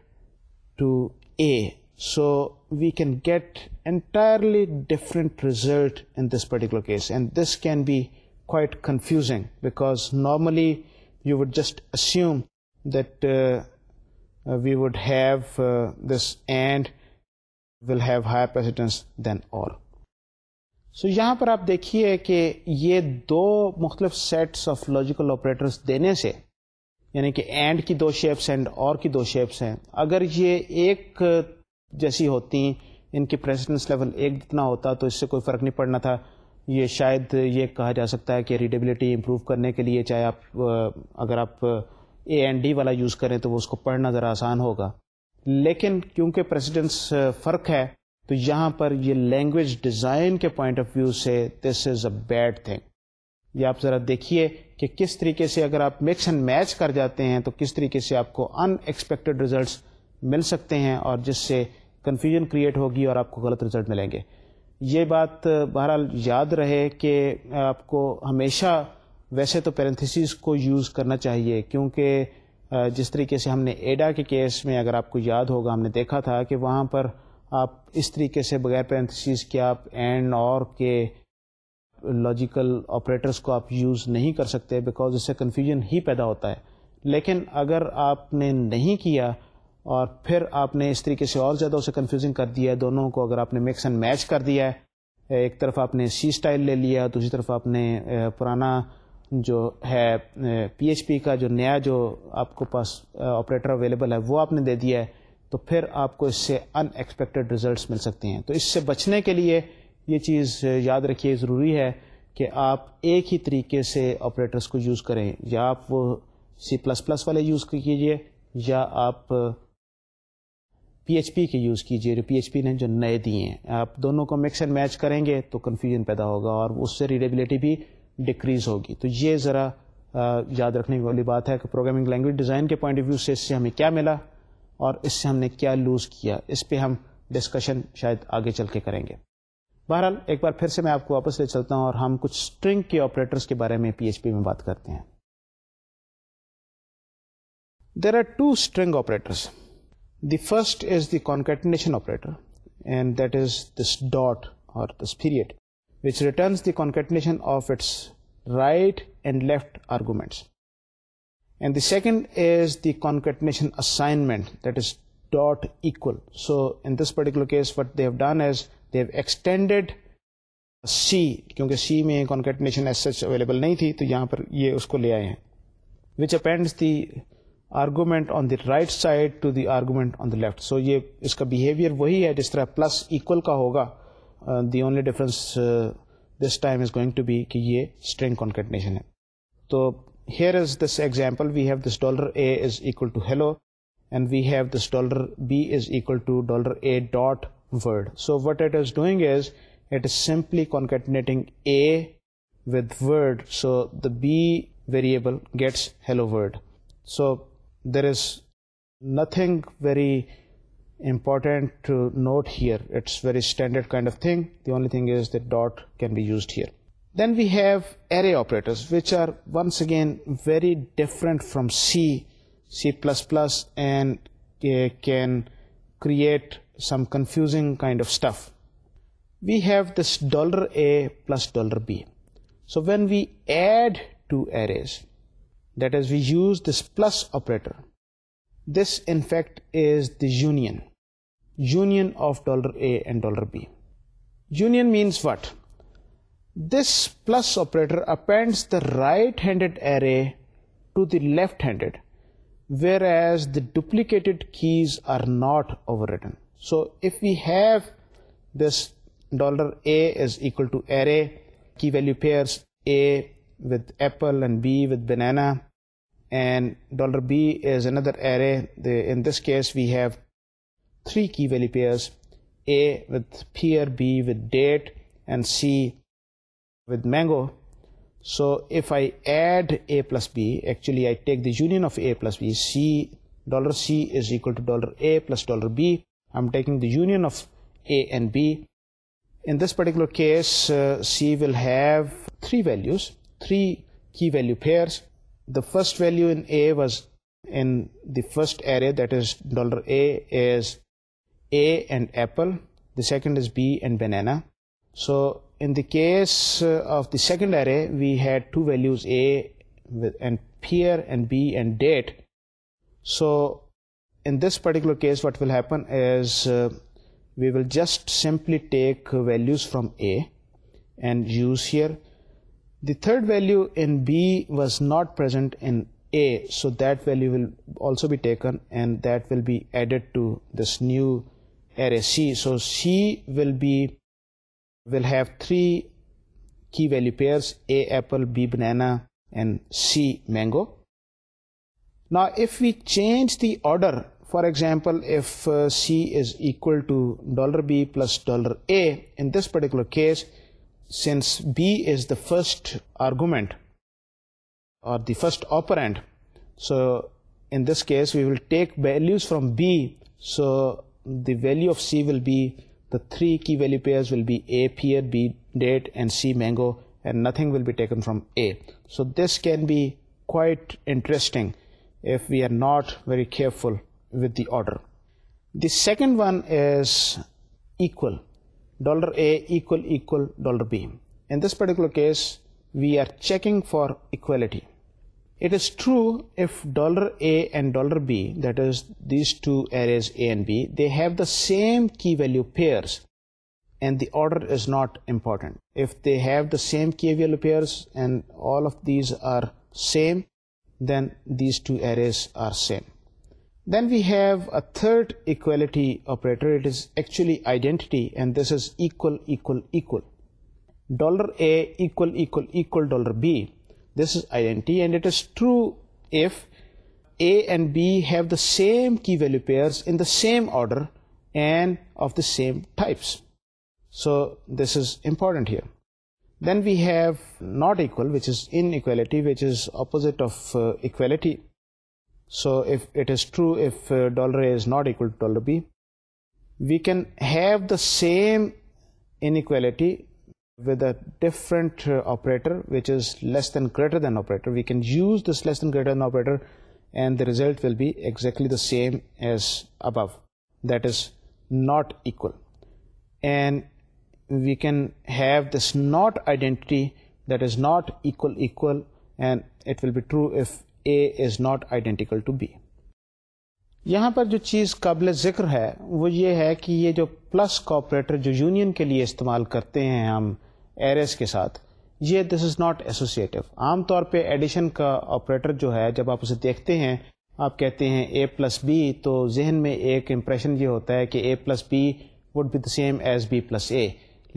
to A. So we can get entirely different result in this particular case, and this can be quite confusing, because normally you would just assume that uh, uh, we would have uh, this and will have higher precedence than all. So so, یہاں پر آپ دیکھیے کہ یہ دو مختلف سیٹس آف لاجیکل آپریٹرس دینے سے یعنی کہ اینڈ کی دو شیپس اینڈ اور کی دو شیپس ہیں اگر یہ ایک جیسی ہوتی ان کی پریسیڈنس لیول ایک جتنا ہوتا تو اس سے کوئی فرق نہیں پڑنا تھا یہ شاید یہ کہا جا سکتا ہے کہ ریڈیبلٹی امپروو کرنے کے لیے چاہے آپ اگر آپ اے اینڈ ڈی والا یوز کریں تو وہ اس کو پڑھنا ذرا آسان ہوگا لیکن کیونکہ پریسیڈنس فرق ہے تو یہاں پر یہ لینگویج ڈیزائن کے پوائنٹ آف ویو سے this is a bad thing یہ آپ ذرا دیکھیے کہ کس طریقے سے اگر آپ مکس اینڈ میچ کر جاتے ہیں تو کس طریقے سے آپ کو ان ایکسپیکٹڈ ریزلٹس مل سکتے ہیں اور جس سے کنفیوژن کریٹ ہوگی اور آپ کو غلط رزلٹ ملیں گے یہ بات بہرحال یاد رہے کہ آپ کو ہمیشہ ویسے تو پیرنتھیس کو یوز کرنا چاہیے کیونکہ جس طریقے سے ہم نے ایڈا کے کیس میں اگر آپ کو یاد ہوگا ہم نے دیکھا تھا کہ وہاں پر آپ اس طریقے سے بغیر پینتھسیز کے آپ اینڈ اور کے لاجیکل آپریٹرس کو آپ یوز نہیں کر سکتے بیکاز اس سے کنفیوژن ہی پیدا ہوتا ہے لیکن اگر آپ نے نہیں کیا اور پھر آپ نے اس طریقے سے اور زیادہ اسے کنفیوزنگ کر دیا ہے دونوں کو اگر آپ نے مکس اینڈ میچ کر دیا ہے ایک طرف آپ نے سی اسٹائل لے لیا دوسری طرف آپ نے پرانا جو ہے پی ایچ پی کا جو نیا جو آپ کو پاس آپریٹر اویلیبل ہے وہ آپ نے دے دیا ہے تو پھر آپ کو اس سے ان ایکسپیکٹڈ ریزلٹس مل سکتے ہیں تو اس سے بچنے کے لیے یہ چیز یاد رکھیے ضروری ہے کہ آپ ایک ہی طریقے سے آپریٹرس کو یوز کریں یا آپ وہ سی پلس پلس والے یوز کیجیے یا آپ پی ایچ پی کے یوز کیجیے جو پی ایچ پی نے جو نئے دیے ہیں آپ دونوں کو مکس اینڈ میچ کریں گے تو کنفیوژن پیدا ہوگا اور اس سے ریڈیبلٹی بھی ڈکریز ہوگی تو یہ ذرا یاد رکھنے والی بات ہے کہ پروگرامنگ لینگویج ڈیزائن کے پوائنٹ آف ویو سے اس سے ہمیں کیا ملا اور اس سے ہم نے کیا لوز کیا اس پہ ہم ڈسکشن شاید آگے چل کے کریں گے بہرحال ایک بار پھر سے میں آپ کو واپس لے چلتا ہوں اور ہم کچھ اسٹرنگ کے آپریٹرس کے بارے میں پی ایچ پی میں بات کرتے ہیں there are two string operators the first is the concatenation operator and that is this dot or this period which returns the concatenation of its right and left arguments and the second is the concatenation assignment that is dot equal so in this particular case what done extended C کیونکہ سی میں ایس اویلیبل نہیں تھی تو یہاں پر یہ اس کو لے آئے ہیں which appends the argument on the right side to the argument on the left so یہ اس کا بیہیویئر وہی ہے جس طرح پلس ایکول کا ہوگا the only difference this time is going to be کہ یہ اسٹرنگ کانکٹنیشن ہے تو Here is this example. We have this $A is equal to hello, and we have this $B is equal to $A dot word. So what it is doing is, it is simply concatenating A with word, so the B variable gets hello word. So there is nothing very important to note here. It's very standard kind of thing. The only thing is that dot can be used here. Then we have array operators, which are once again very different from C, C++, and can create some confusing kind of stuff. We have this $A plus $B. So when we add two arrays, that is, we use this plus operator. This in fact is the union of $A and $B. Union means what? This plus operator appends the right-handed array to the left-handed, whereas the duplicated keys are not overwritten. So if we have this $a is equal to array key value pairs a with apple and b with banana, and $b is another array. In this case we have three key value pairs: a with pear, b with date, and c mango so if I add A plus B each B seller save beam and base purse C will have three value three key value fair apple the second is B and banana so in the case uh, of the second array, we had two values a and year and b and date. So in this particular case, what will happen is uh, we will just simply take values from a and use here. The third value in b was not present in a, so that value will also be taken and that will be added to this new array c. So c will be will have three key value pairs: A apple, B banana, and C mango. Now if we change the order, for example if uh, C is equal to $B plus $A, in this particular case, since B is the first argument or the first operand, so in this case we will take values from B, so the value of C will be the three key value pairs will be A pear, B date, and C mango, and nothing will be taken from A. So this can be quite interesting if we are not very careful with the order. The second one is equal, $A equal $B. In this particular case, we are checking for equality. It is true if $A and $B, that is these two arrays A and B, they have the same key value pairs and the order is not important. If they have the same key value pairs and all of these are same, then these two arrays are same. Then we have a third equality operator. It is actually identity, and this is equal equal equal. $A equal equal equal $B this is identity, and it is true if A and B have the same key value pairs in the same order and of the same types. So this is important here. Then we have not equal, which is inequality, which is opposite of equality. So if it is true if $A is not equal to $B, we can have the same inequality with a different uh, operator, which is less than greater than operator. We can use this less than greater than operator and the result will be exactly the same as above, that is not equal. And we can have this not identity, that is not equal equal, and it will be true if A is not identical to B. یہاں پر جو چیز قابل ذکر ہے وہ یہ ہے کہ یہ جو پلس کوپریٹر جو یونین کے لیے استعمال کرتے ہیں ہم ایرس کے ساتھ یہ دس از ناٹ ایسوسیٹو عام طور پہ ایڈیشن کا آپریٹر جو ہے جب آپ اسے دیکھتے ہیں آپ کہتے ہیں اے پلس بی تو ذہن میں ایک امپریشن یہ ہوتا ہے کہ A plus B would be the same as B plus A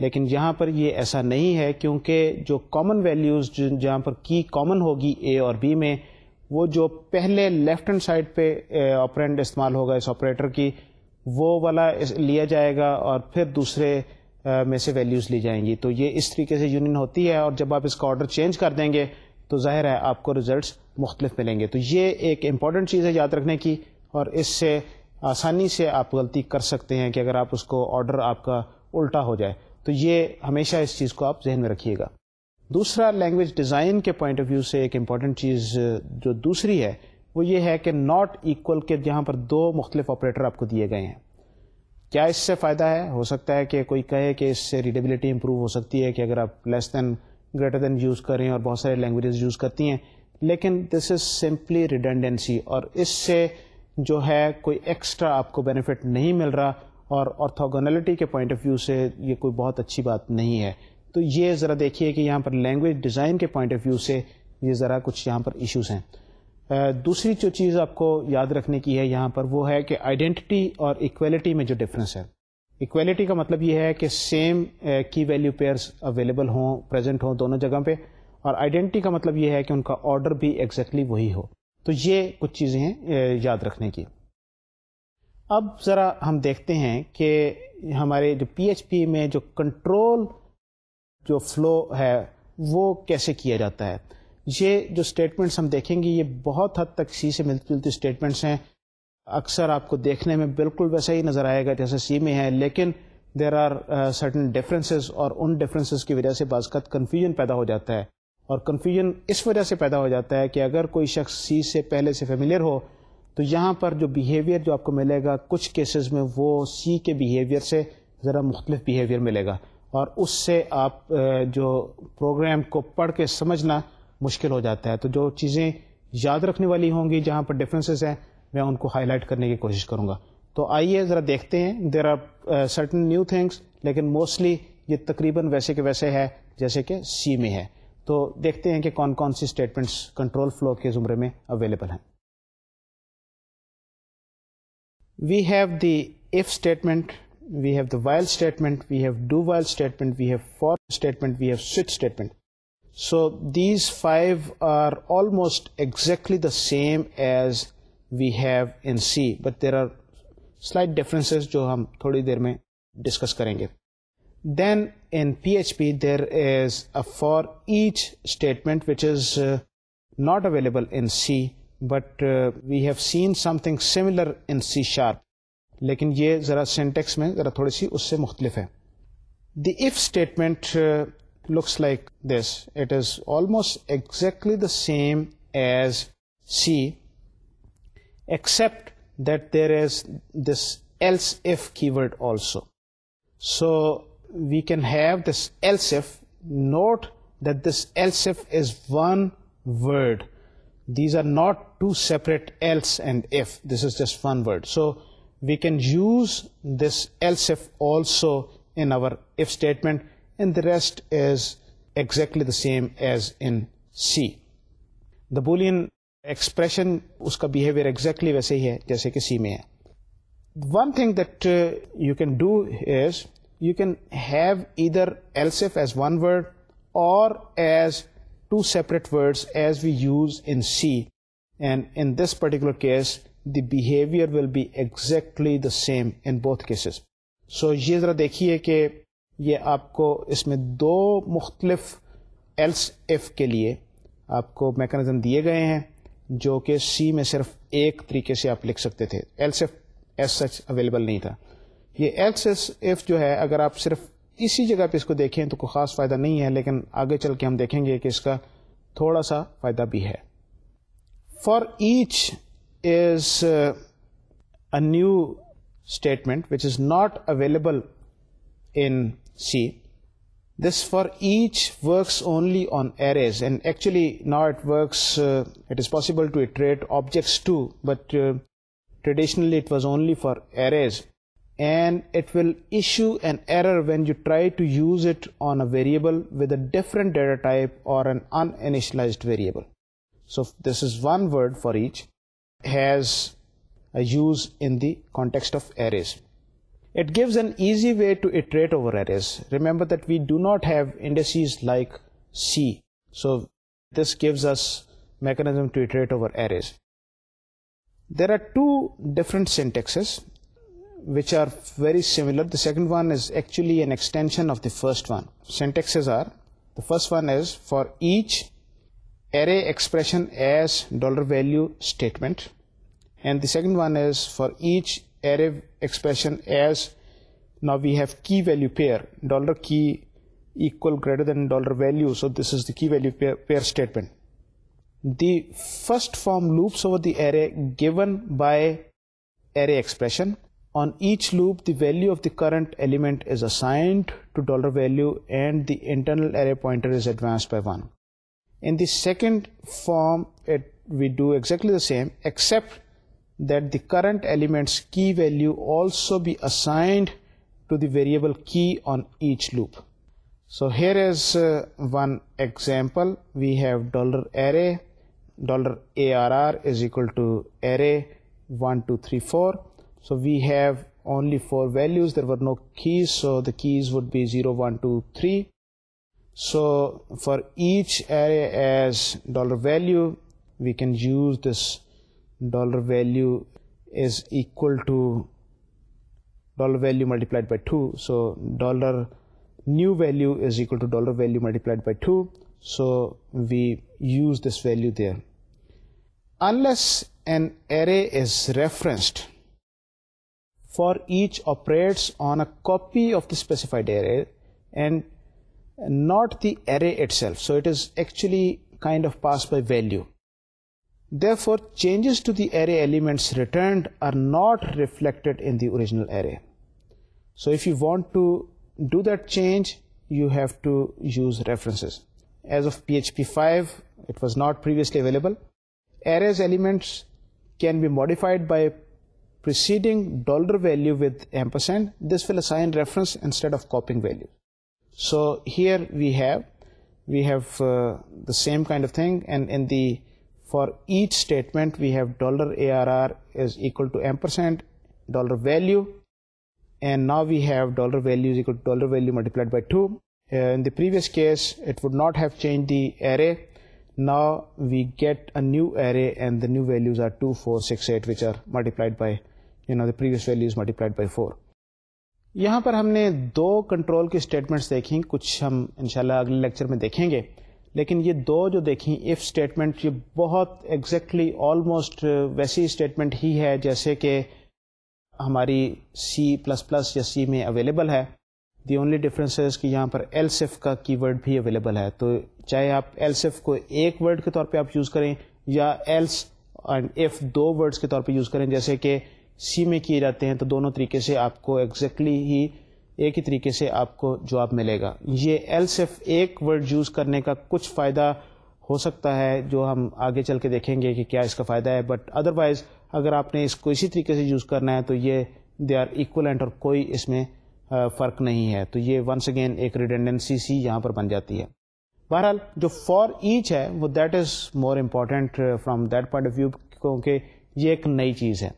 لیکن یہاں پر یہ ایسا نہیں ہے کیونکہ جو کامن ویلیوز جہاں پر کی کامن ہوگی اے اور بی میں وہ جو پہلے لیفٹ ہینڈ سائڈ پہ آپرینٹ استعمال ہوگا اس آپریٹر کی وہ والا لیا جائے گا اور پھر دوسرے میں سے ویلیوز لی جائیں گی تو یہ اس طریقے سے یونین ہوتی ہے اور جب آپ اس کا آرڈر چینج کر دیں گے تو ظاہر ہے آپ کو رزلٹس مختلف ملیں گے تو یہ ایک امپورٹنٹ چیز ہے یاد رکھنے کی اور اس سے آسانی سے آپ غلطی کر سکتے ہیں کہ اگر آپ اس کو آرڈر آپ کا الٹا ہو جائے تو یہ ہمیشہ اس چیز کو آپ ذہن میں رکھیے گا دوسرا لینگویج ڈیزائن کے پوائنٹ آف ویو سے ایک امپورٹنٹ چیز جو دوسری ہے وہ یہ ہے کہ ناٹ ایکول کے جہاں پر دو مختلف آپریٹر آپ کو دیے گئے ہیں کیا اس سے فائدہ ہے ہو سکتا ہے کہ کوئی کہے کہ اس سے ریڈیبلٹی امپروو ہو سکتی ہے کہ اگر آپ less than greater than use کریں اور بہت سارے لینگویجز یوز کرتی ہیں لیکن دس از سمپلی ریڈنڈنسی اور اس سے جو ہے کوئی ایکسٹرا آپ کو بینیفٹ نہیں مل رہا اور آرتھوگنالٹی کے پوائنٹ آف ویو سے یہ کوئی بہت اچھی بات نہیں ہے تو یہ ذرا دیکھیے کہ یہاں پر لینگویج ڈیزائن کے پوائنٹ آف ویو سے یہ ذرا کچھ یہاں پر ایشوز ہیں دوسری جو چیز آپ کو یاد رکھنے کی ہے یہاں پر وہ ہے کہ آئیڈینٹی اور اکویلٹی میں جو ڈفرینس ہے اکویلٹی کا مطلب یہ ہے کہ same key value pairs available ہوں پریزنٹ ہوں دونوں جگہ پہ اور آئیڈینٹی کا مطلب یہ ہے کہ ان کا آرڈر بھی ایکزیکٹلی وہی ہو تو یہ کچھ چیزیں ہیں یاد رکھنے کی اب ذرا ہم دیکھتے ہیں کہ ہمارے جو پی ایچ پی میں جو کنٹرول جو فلو ہے وہ کیسے کیا جاتا ہے یہ جو اسٹیٹمنٹس ہم دیکھیں گے یہ بہت حد تک سی سے ملتی جلتی اسٹیٹمنٹس ہیں اکثر آپ کو دیکھنے میں بالکل ویسا ہی نظر آئے گا جیسے سی میں ہے لیکن دیر آر سرٹن ڈفرینسز اور ان ڈفرینسز کی وجہ سے بعض کا کنفیوژن پیدا ہو جاتا ہے اور کنفیوژن اس وجہ سے پیدا ہو جاتا ہے کہ اگر کوئی شخص سی سے پہلے سے فیملیئر ہو تو یہاں پر جو بیہیویئر جو آپ کو ملے گا کچھ کیسز میں وہ سی کے بیہیویئر سے ذرا مختلف بیہیویئر ملے گا اور اس سے آپ جو پروگرام کو پڑھ کے سمجھنا مشکل ہو جاتا ہے تو جو چیزیں یاد رکھنے والی ہوں گی جہاں پر ڈفرینسز ہیں میں ان کو ہائی لائٹ کرنے کی کوشش کروں گا تو آئیے ذرا دیکھتے ہیں there are certain new things لیکن موسٹلی یہ تقریباً ویسے کے ویسے ہے جیسے کہ سی میں ہے تو دیکھتے ہیں کہ کون کون سی اسٹیٹمنٹس کنٹرول فلو کے زمرے میں اویلیبل ہیں we have the if statement we have the while statement we have do while statement we have for statement we have switch statement so these five are almost exactly the same as we have in C but there are slight difference جو ہم تھوڑی دیر میں ڈسکس کریں گے then in P H P there is a for each statement which is not available in C but we have seen something similar in C sharp لیکن یہ ذرا سینٹیکس میں ذرا تھوڑی سی اس سے مختلف ہے the if statement looks like this it is almost exactly the same as C except that there is this else if keyword also so we can have this else if note that this else if is one word these are not two separate else and if this is just one word so we can use this elseif also in our if statement in the rest is exactly the same as in C the boolean expression اس کا بیہیویئر ایگزیکٹلی ویسے ہی ہے جیسے کہ سی میں ہے one thing that you can do is you can have either else if as one word or as two separate words as we use in C and in this particular case the behaviour will be exactly the same in بہت کیسز سو یہ ذرا دیکھیے کہ یہ آپ کو اس میں دو مختلف ایلس ایف کے لیے آپ کو میکانزم دیے گئے ہیں جو کہ سی میں صرف ایک طریقے سے آپ لکھ سکتے تھے else if as such available نہیں تھا یہ ایلس ایس ایف جو ہے اگر آپ صرف اسی جگہ پہ اس کو دیکھیں تو کوئی خاص فائدہ نہیں ہے لیکن آگے چل کے ہم دیکھیں گے کہ اس کا تھوڑا سا فائدہ بھی ہے for each is uh, a new statement which is not available in C. This for each works only on arrays, and actually now it works, uh, it is possible to iterate objects too, but uh, traditionally it was only for arrays, and it will issue an error when you try to use it on a variable with a different data type or an uninitialized variable. So this is one word for each has a use in the context of arrays. It gives an easy way to iterate over arrays. Remember that we do not have indices like C, so this gives us mechanism to iterate over arrays. There are two different syntaxes which are very similar. The second one is actually an extension of the first one. Syntaxes are, the first one is for each array expression as $value statement, second one is for each arrow expression as نا we have key value pair کی first form loops over given by array on each loop the value of the current element is assigned to dollar value and the internal advance by one in the second form we do except that the current element's key value also be assigned to the variable key on each loop. So here is uh, one example. We have $array, $arr is equal to array 1 2 3 4. So we have only 4 values, there were no keys, so the keys would be 0 1 2 3. So for each array as $value, we can use this dollar value is equal to dollar value multiplied by 2. So dollar new value is equal to dollar value multiplied by 2. So we use this value there. Unless an array is referenced for each operates on a copy of the specified array and not the array itself. So it is actually kind of passed by value. Therefore, changes to the array elements returned are not reflected in the original array. So if you want to do that change, you have to use references. As of PHP 5, it was not previously available. Arrays elements can be modified by preceding dollar value with ampersand. This will assign reference instead of copying value. So here we have uh, the same kind of thing, and in the for each statement we have dollar یہاں پر ہم نے دو کنٹرول کے اسٹیٹمنٹس دیکھیں کچھ ہم انشاءاللہ اگلے لیکچر میں دیکھیں گے لیکن یہ دو جو دیکھیں ایف اسٹیٹمنٹ یہ بہت ایگزیکٹلی آلموسٹ ویسی اسٹیٹمنٹ ہی ہے جیسے کہ ہماری سی پلس پلس یا سی میں اویلیبل ہے دی اونلی ڈفرینس کہ یہاں پر ایل سیف کا کی ورڈ بھی اویلیبل ہے تو چاہے آپ ایل سیف کو ایک ورڈ کے طور پہ آپ یوز کریں یا ایلس اینڈ ایف دو ورڈس کے طور پہ یوز کریں جیسے کہ سی میں کیے جاتے ہیں تو دونوں طریقے سے آپ کو ایگزیکٹلی exactly ہی ایک ہی طریقے سے آپ کو جواب ملے گا یہ ایل صرف ایک ورڈ یوز کرنے کا کچھ فائدہ ہو سکتا ہے جو ہم آگے چل کے دیکھیں گے کہ کیا اس کا فائدہ ہے بٹ ادر وائز اگر آپ نے اس کو اسی طریقے سے یوز کرنا ہے تو یہ دے آر ایکلینٹ اور کوئی اس میں فرق نہیں ہے تو یہ ونس اگین ایک ریڈنڈنسی سی یہاں پر بن جاتی ہے بہرحال جو فار ایچ ہے وہ that is more important from that point of view کیونکہ یہ ایک نئی چیز ہے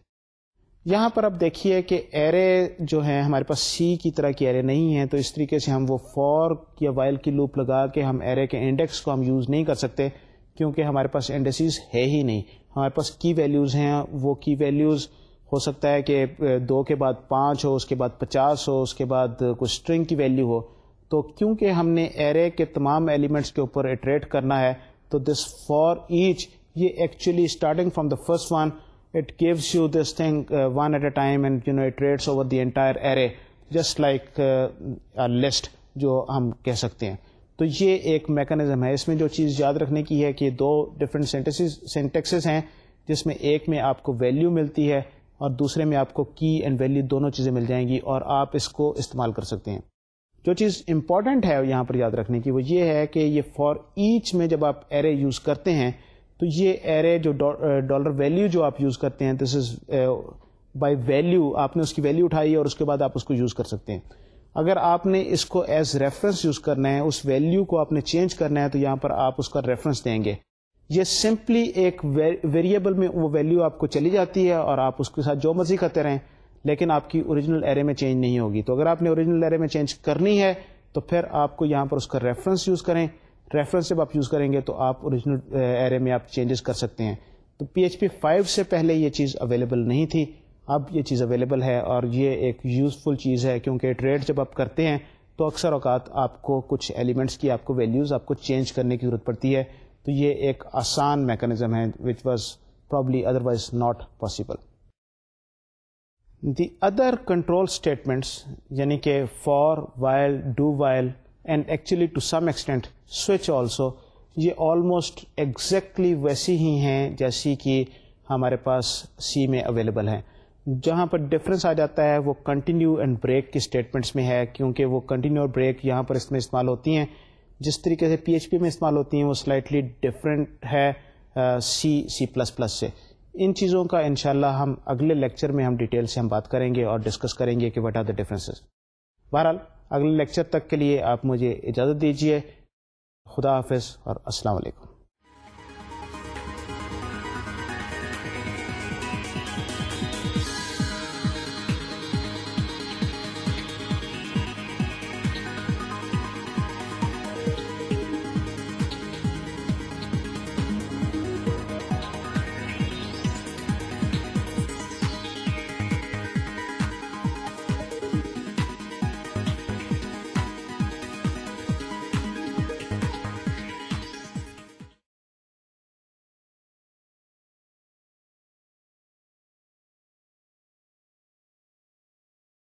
یہاں پر اب دیکھیے کہ ایرے جو ہیں ہمارے پاس سی کی طرح کی ایرے نہیں ہیں تو اس طریقے سے ہم وہ فور یا وائل کی لوپ لگا کے ہم ایرے کے انڈیکس کو ہم یوز نہیں کر سکتے کیونکہ ہمارے پاس انڈیسیز ہے ہی نہیں ہمارے پاس کی ویلیوز ہیں وہ کی ویلیوز ہو سکتا ہے کہ دو کے بعد پانچ ہو اس کے بعد پچاس ہو اس کے بعد کچھ اسٹرنگ کی ویلیو ہو تو کیونکہ ہم نے ایرے کے تمام ایلیمنٹس کے اوپر اٹریٹ کرنا ہے تو دس فار ایچ یہ actually starting from the first one it uh, you this a one at a time and you know it entire over the like array just like جو ہم کہہ سکتے ہیں تو یہ ایک میکانزم ہے اس میں جو چیز یاد رکھنے کی ہے کہ دو سینٹیسز سینٹیکسز ہیں جس میں ایک میں آپ کو ویلیو ملتی ہے اور دوسرے میں آپ کو کی اینڈ ویلیو دونوں چیزیں مل جائیں گی اور آپ اس کو استعمال کر سکتے ہیں جو چیز امپورٹنٹ ہے یہاں پر یاد رکھنے کی وہ یہ ہے کہ یہ فار ایچ میں جب آپ ایرے یوز کرتے ہیں تو یہ ایرے جو ڈالر ویلیو uh, جو آپ یوز کرتے ہیں دس از بائی ویلیو آپ نے اس کی ویلیو اٹھائی اور اس کے بعد آپ اس کو یوز کر سکتے ہیں اگر آپ نے اس کو ایز ریفرنس یوز کرنا ہے اس ویلیو کو آپ نے چینج کرنا ہے تو یہاں پر آپ اس کا ریفرنس دیں گے یہ سمپلی ایک ویریبل میں وہ ویلیو آپ کو چلی جاتی ہے اور آپ اس کے ساتھ جو مرضی کرتے رہیں لیکن آپ کی اوریجنل ایرے میں چینج نہیں ہوگی تو اگر آپ نے اوریجنل ایرے میں چینج کرنی ہے تو پھر آپ کو یہاں پر اس کا ریفرنس یوز کریں ریفرنس جب آپ یوز کریں گے تو آپ اوریجنل ایرے uh, میں آپ چینجز کر سکتے ہیں تو پی ایچ پی فائیو سے پہلے یہ چیز اویلیبل نہیں تھی اب یہ چیز اویلیبل ہے اور یہ ایک یوزفل چیز ہے کیونکہ ٹریڈ جب آپ کرتے ہیں تو اکثر اوقات آپ کو کچھ ایلیمنٹس کی آپ کو ویلیوز آپ کو چینج کرنے کی ضرورت پڑتی ہے تو یہ ایک آسان میکانزم ہے which was probably otherwise not possible the other control statements یعنی کہ for while do while and actually to some extent switch also یہ آلموسٹ ایگزیکٹلی ویسی ہی ہیں جیسی کہ ہمارے پاس سی میں اویلیبل ہیں جہاں پر ڈفرینس آ جاتا ہے وہ کنٹینیو اینڈ بریک کی اسٹیٹمنٹس میں ہے کیونکہ وہ کنٹینیو اور بریک یہاں پر اس میں استعمال ہوتی ہیں جس طریقے سے پی ایچ پی میں استعمال ہوتی ہیں وہ سلائٹلی ڈفرینٹ ہے سی سی پلس پلس سے ان چیزوں کا انشاءاللہ ہم اگلے لیکچر میں ہم ڈیٹیل سے ہم بات کریں گے اور ڈسکس کریں گے کہ وٹ آر دا ڈفرینسز بہرحال اگلے لیکچر تک کے لیے آپ مجھے اجازت دیجیے خدا حافظ اور السلام علیکم